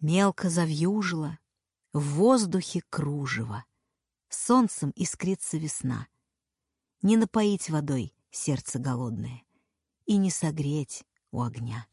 Мелко завьюжило, в воздухе кружево, Солнцем искрится весна. Не напоить водой сердце голодное И не согреть у огня.